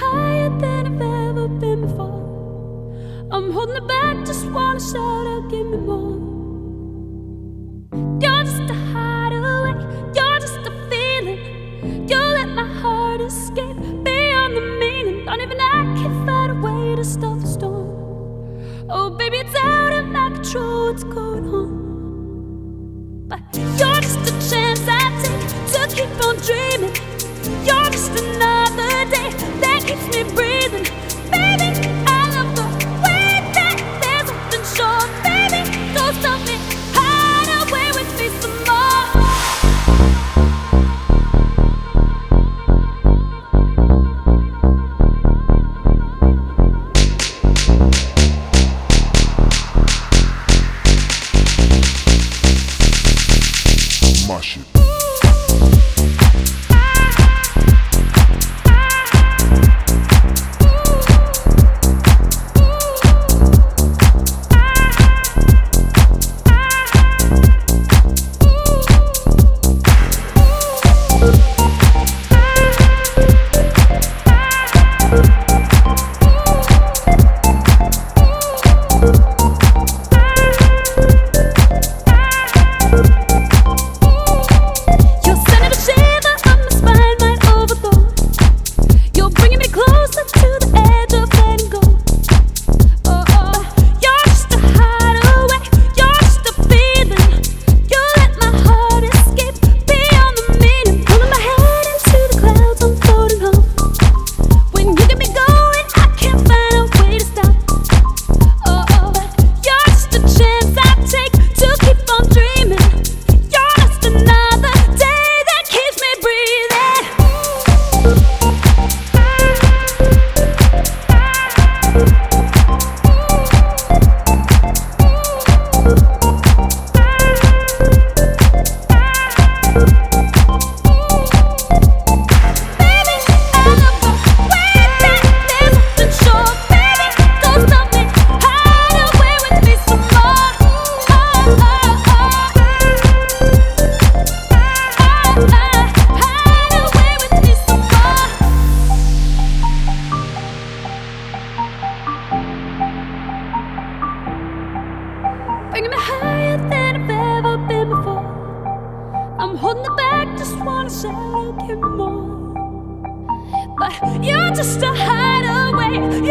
higher than I've ever been before. I'm holding it back, just wanna shout out, give me more. You're just a hideaway, you're just a feeling. You let my heart escape beyond the meaning. Don't even I can find a way to stop the storm. Oh, baby, it's out of my control, what's going on? holding the back, just wanna say I like you more. But you're just a hideaway.